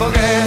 forget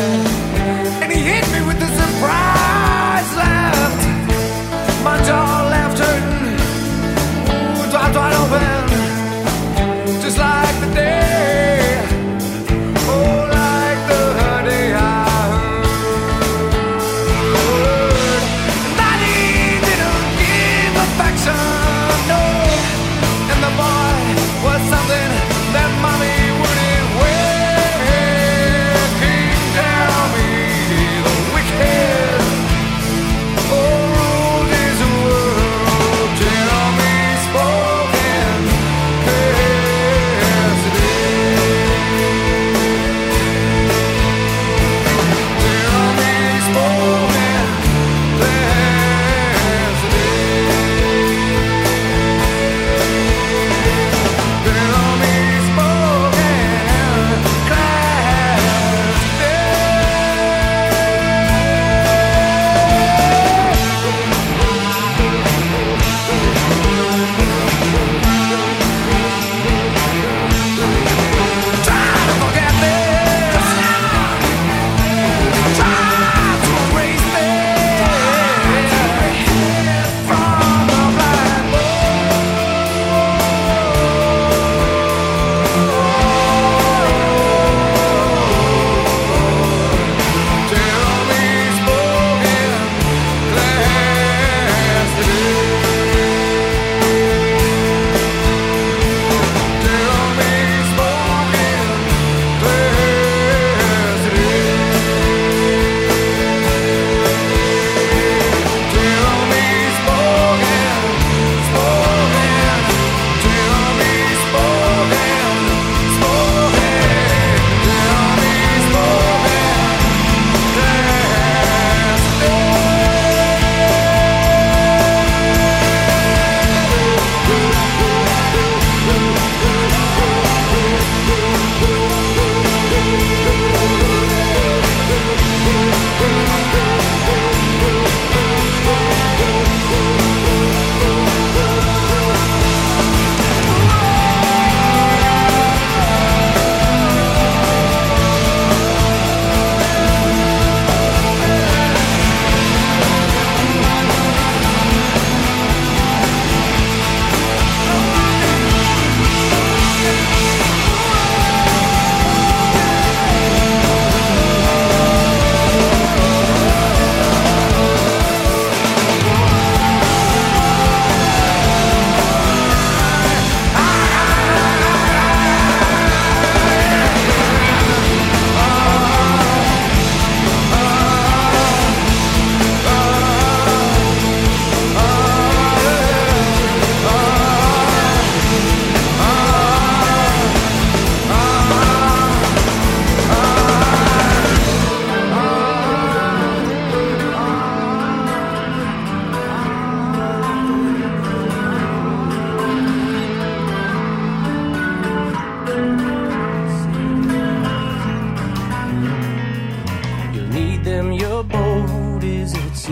them your boat is at sea.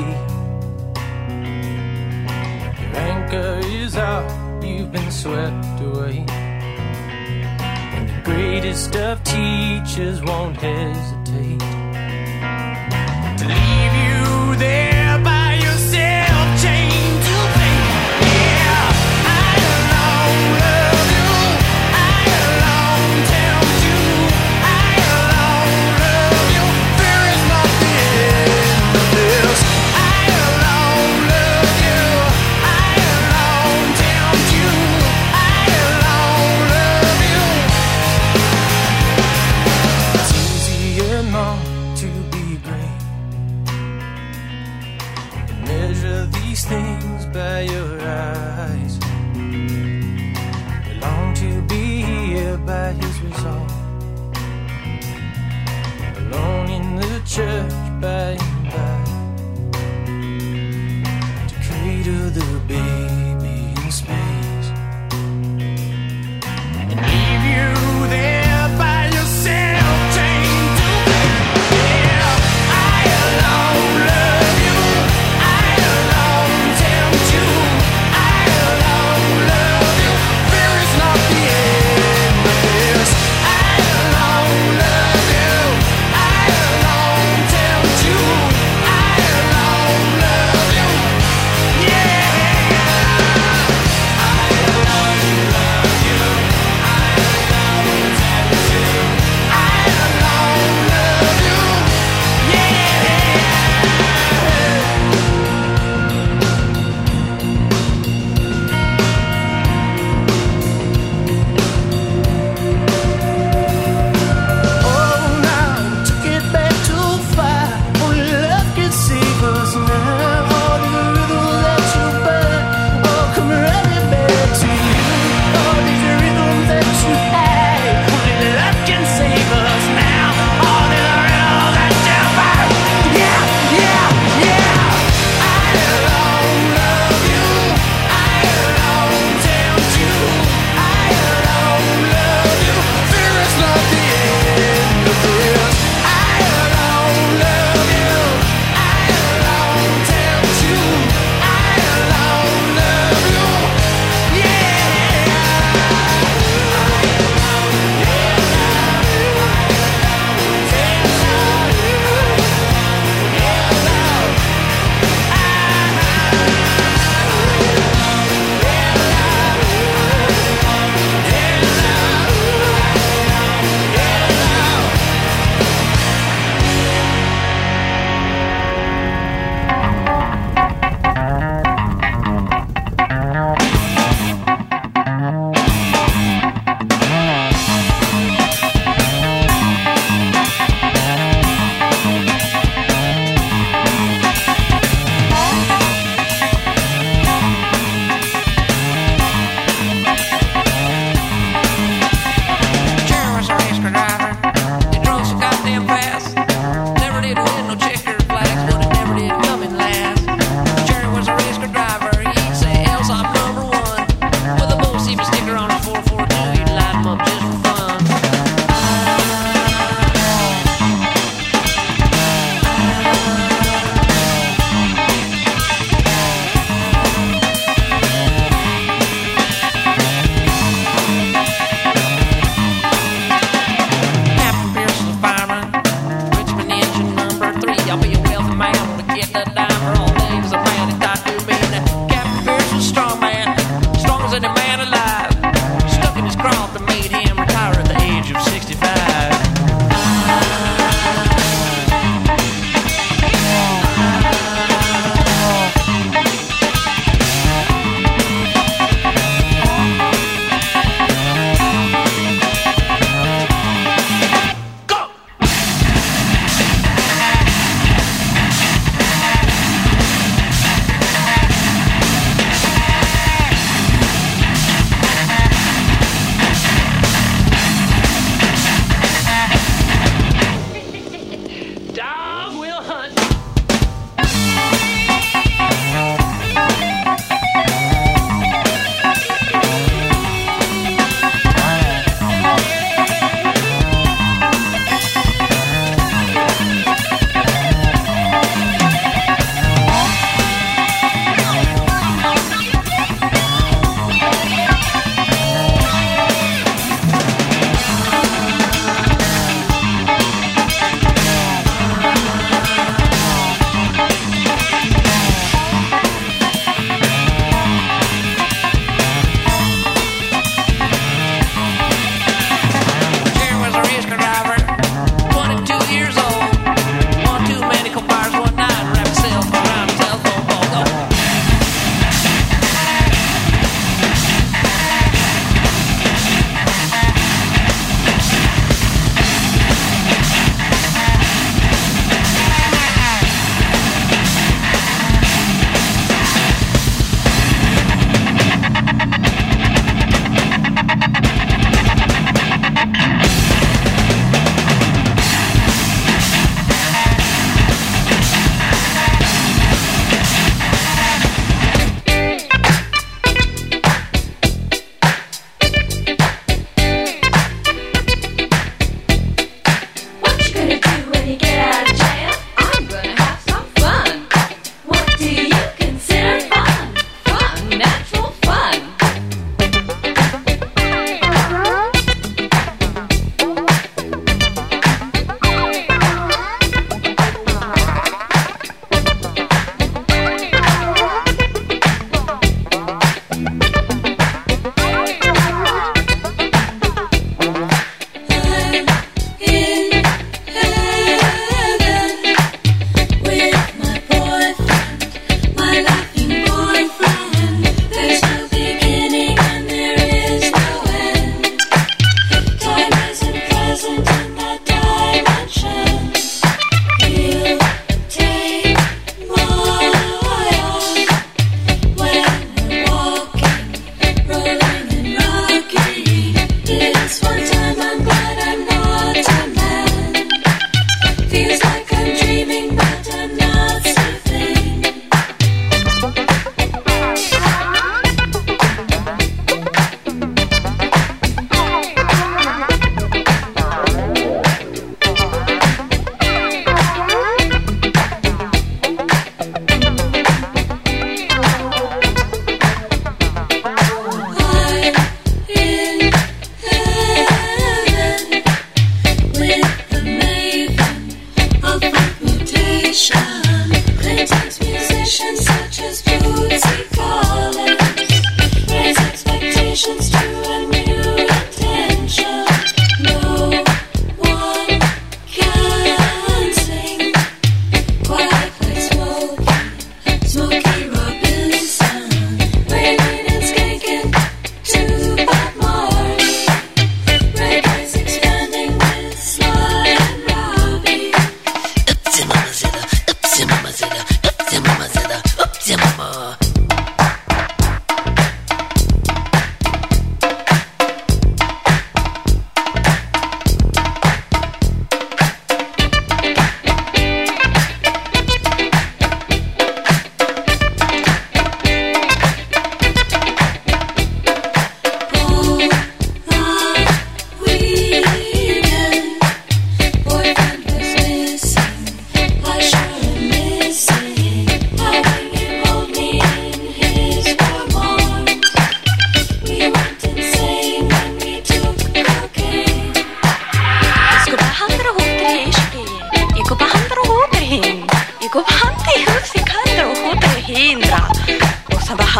Your anchor is out, you've been swept away. And the greatest of teachers won't hesitate to leave you there.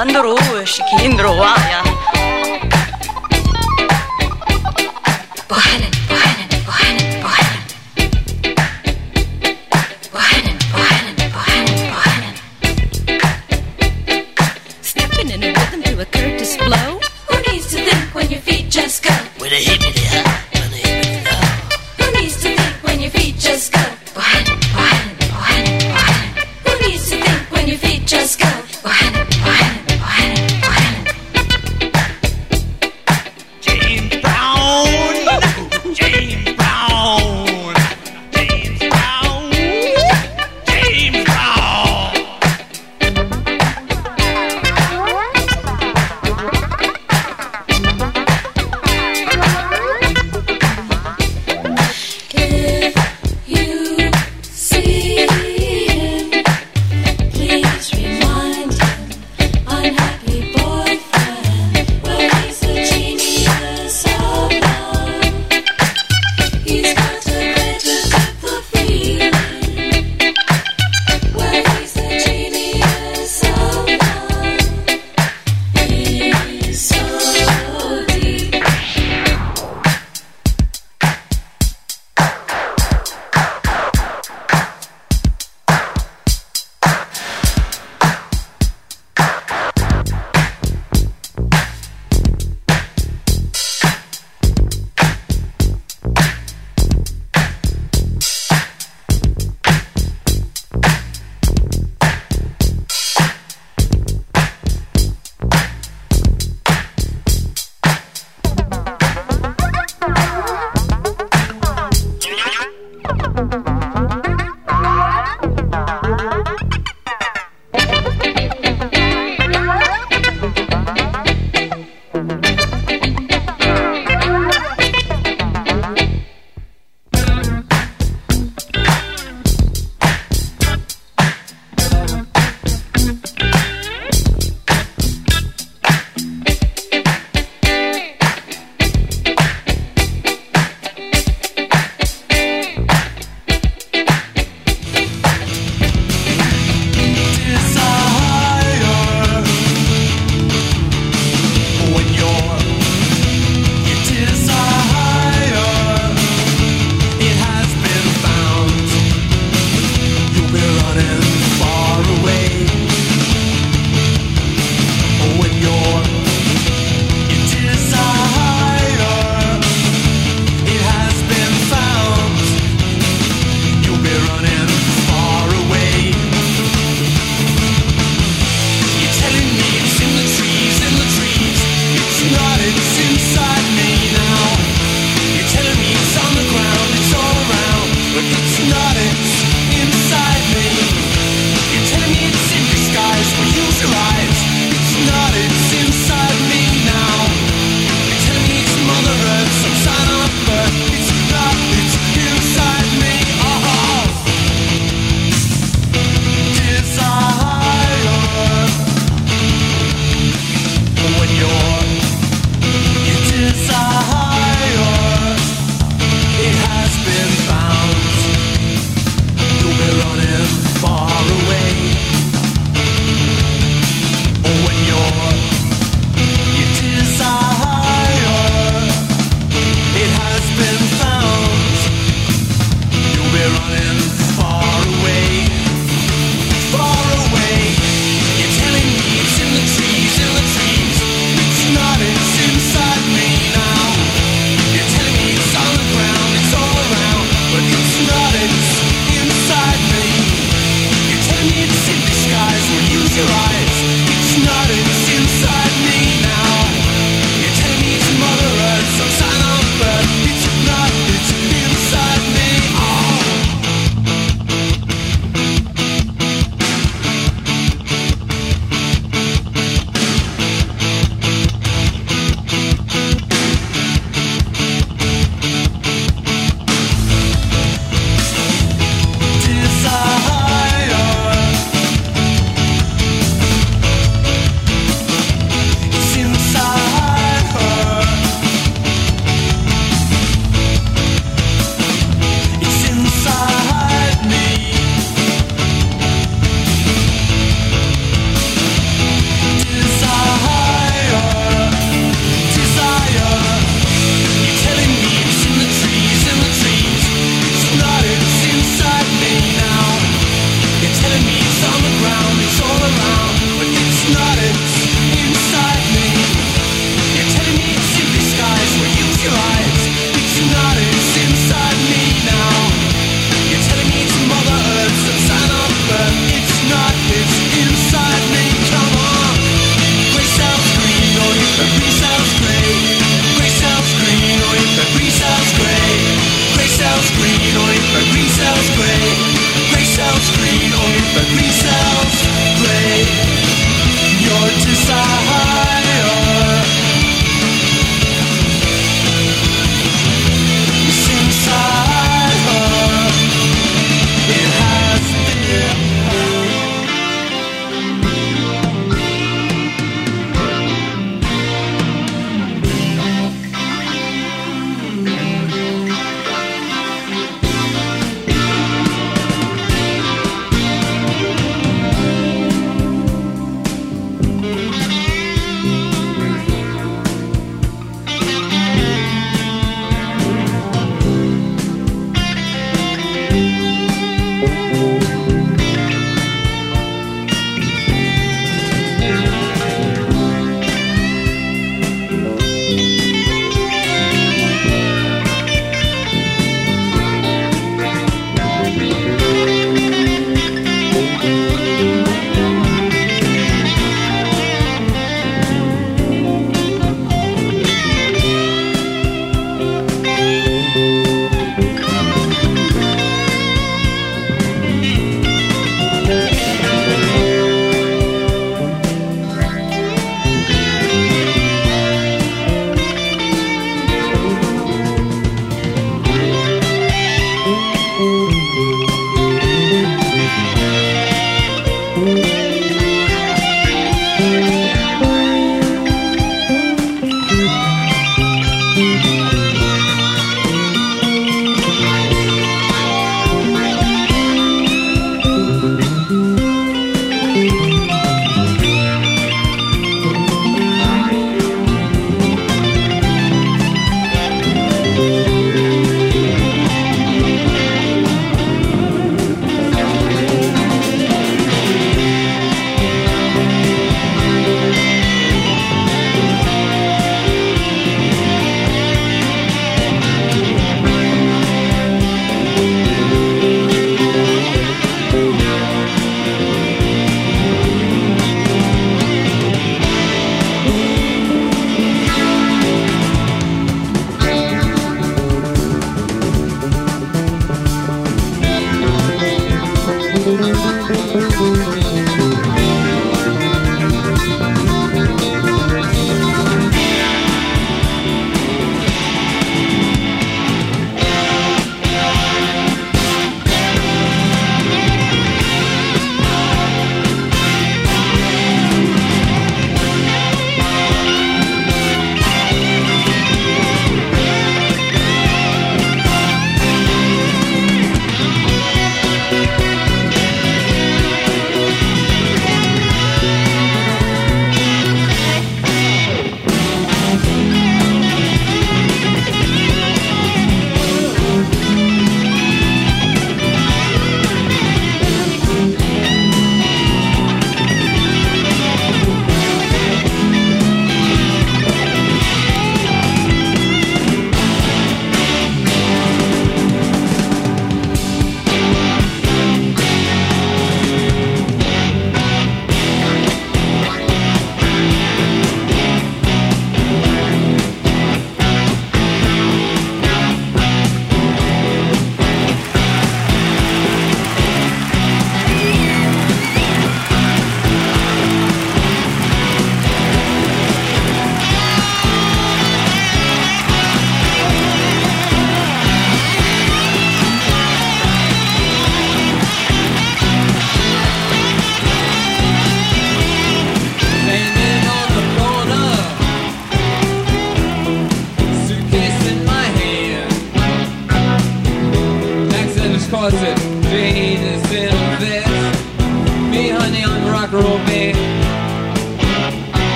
반대로.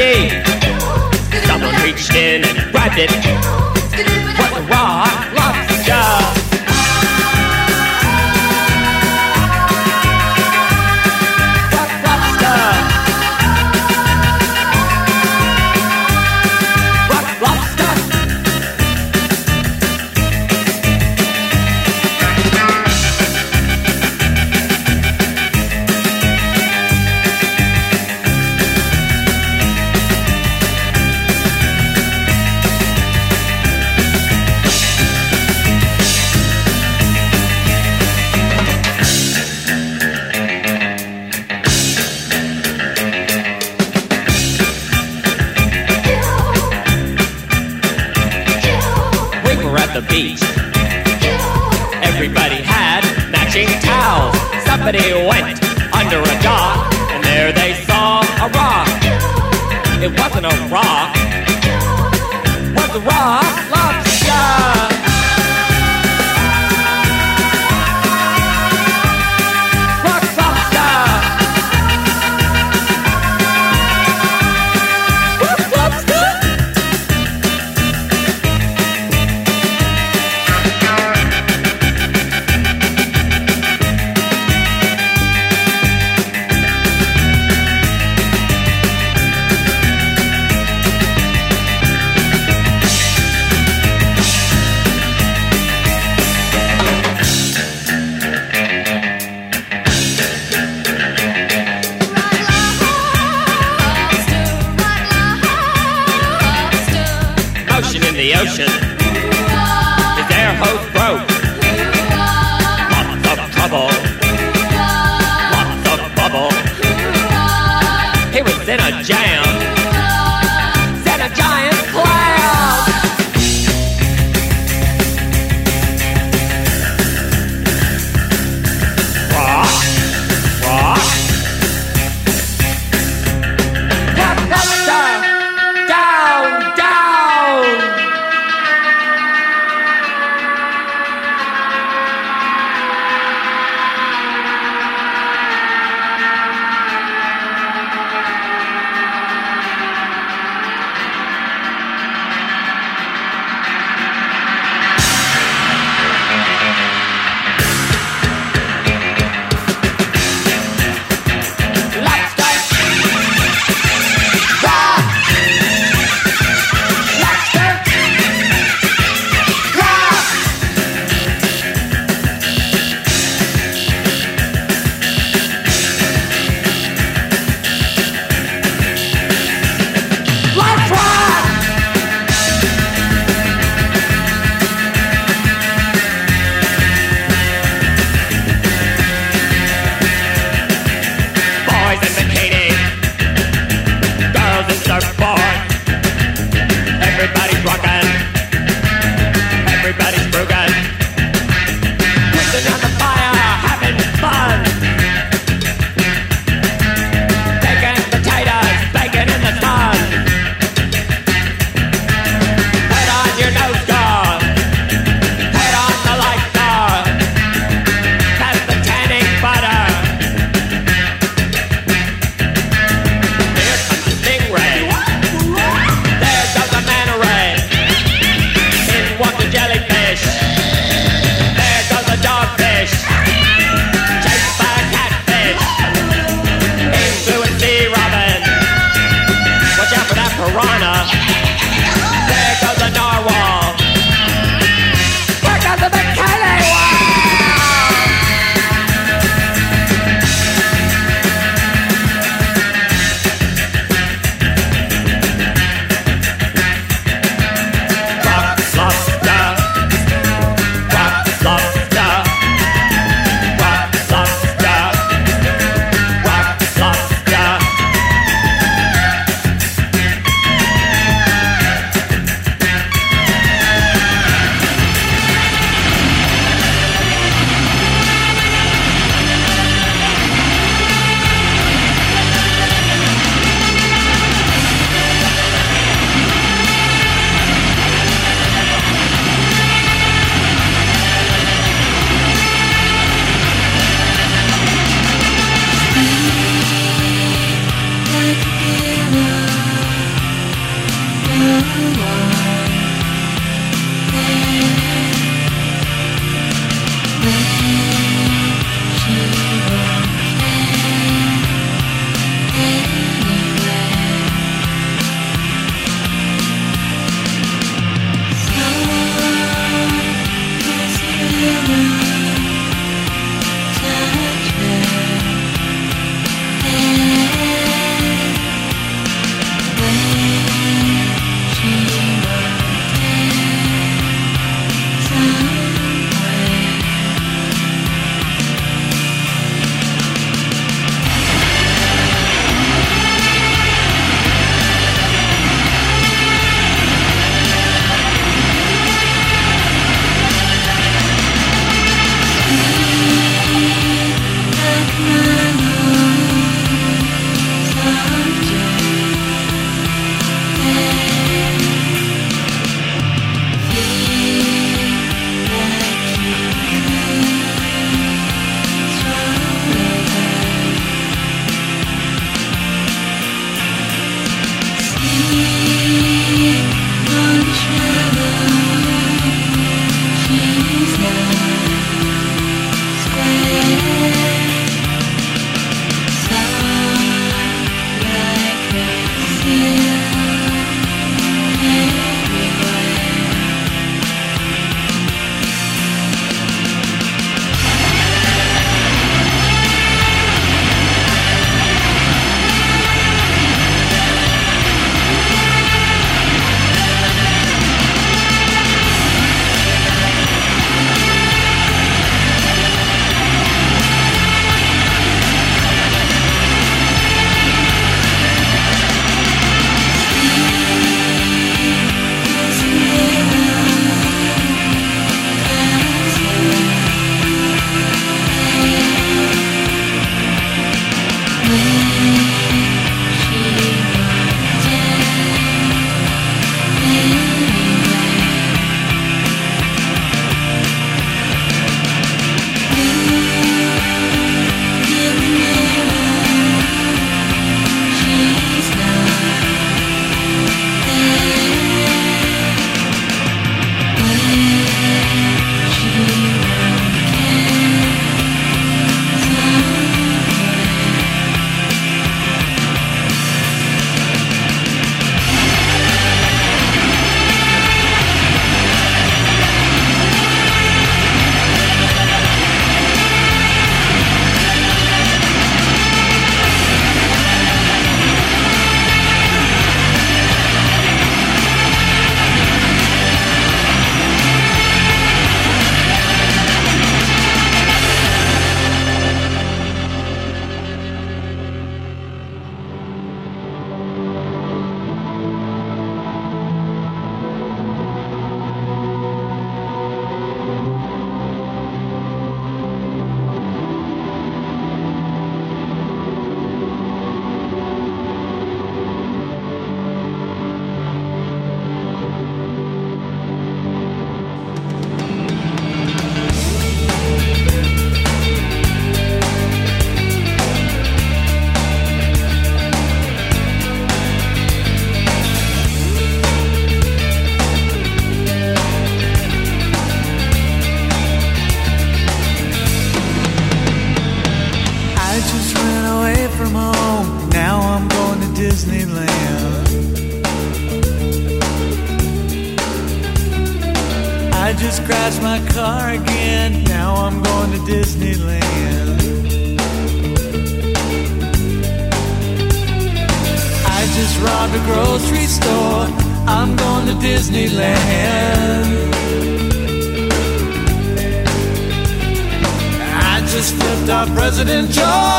Someone reached in and grabbed it. What the rock? President George.